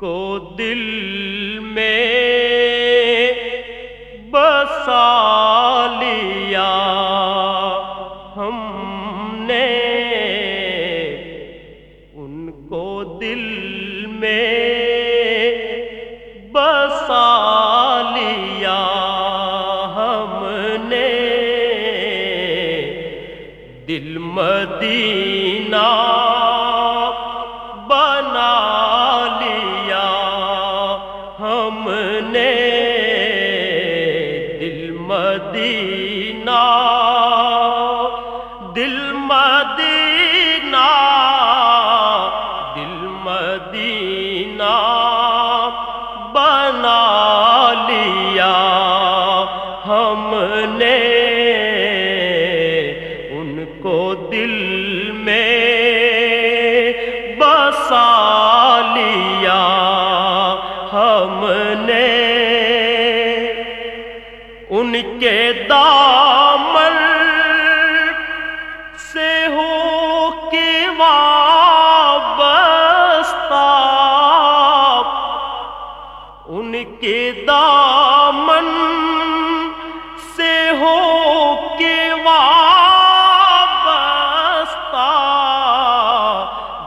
کو دل میں بسا لیا۔ ہم نے ان کو دل میں بسا لیا۔ ہم نے دل مدینہ مدینہ، دل مدینہ دل مدینہ، بنا لیا ہم نے۔ ان کو دل میں بسا لیا۔ کے دامن سے ہو کے وابستہ، ان کے دامن سے ہو کے وابستہ۔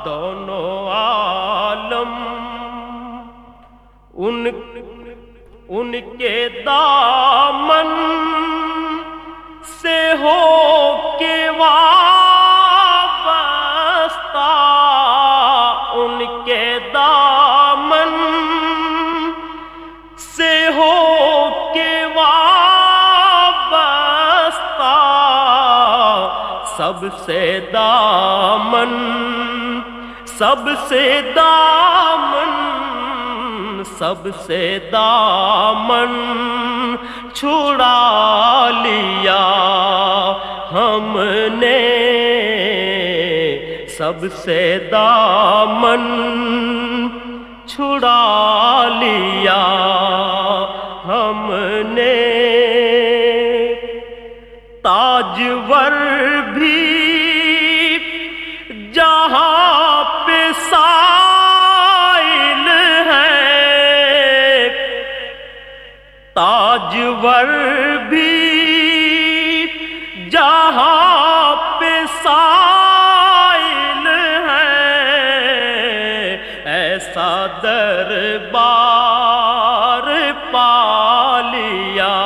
دونوں عالم، ان ان کے دامن سے ہو کے وابستہ، ان کے دامن سے ہو کے وابستہ۔ سب سے دامن، سب سے دامن سب سے دامن چھڑا لیا۔ ہم نے سب سے دامن چھڑا لیا۔ تاجور بھی جہاں پہ سائل ہے ایسا دربار پا لیا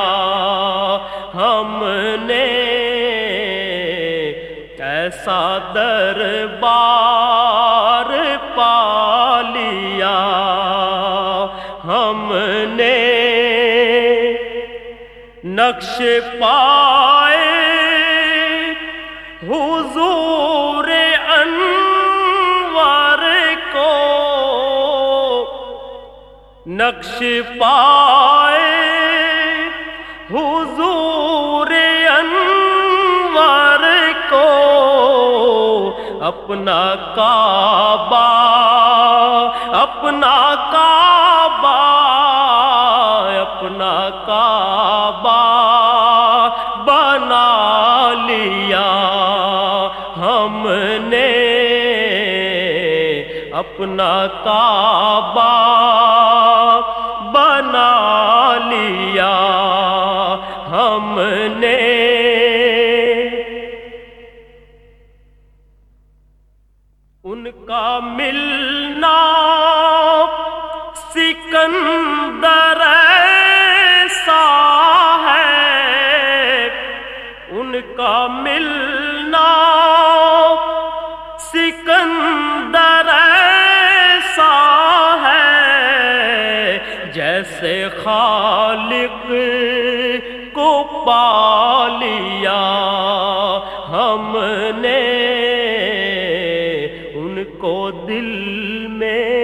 ہم نے ایسا دربار نقش پائے، حضور انور کو نقش پائے، حضور انور کو اپنا کعبہ اپنا کعبہ اپنا کعبہ۔ بنا لیا۔ ہم نے اپنا کعبہ بنا لیا۔ ہم نے ان کا ملنا سکندر ان کا ملنا سکندر ایسا ہے جیسے خالق کو پا لیا ہم نے ان کو دل میں